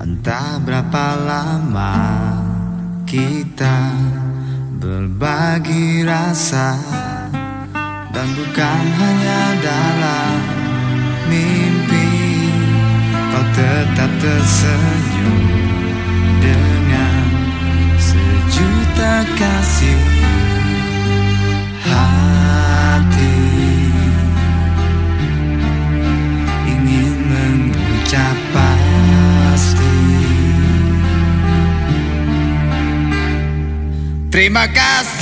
Entah berapa lama kita berbagi rasa Dan bukan hanya dalam mimpi Kau tetap tersenyum. dengan Terima kasih.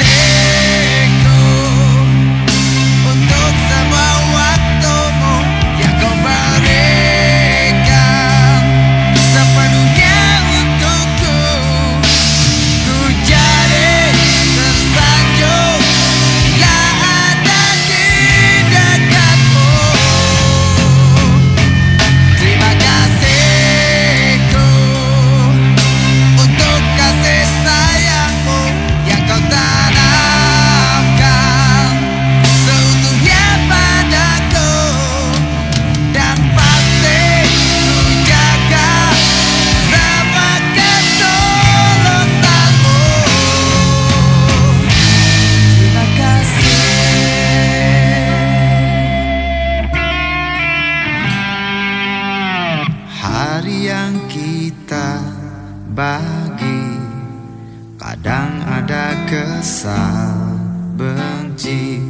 Kadang ada kesal, benci,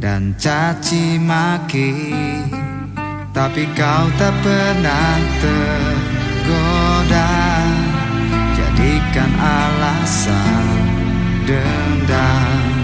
dan caci maki. Tapi kau tak pernah tergoda. Jadikan alasan dendam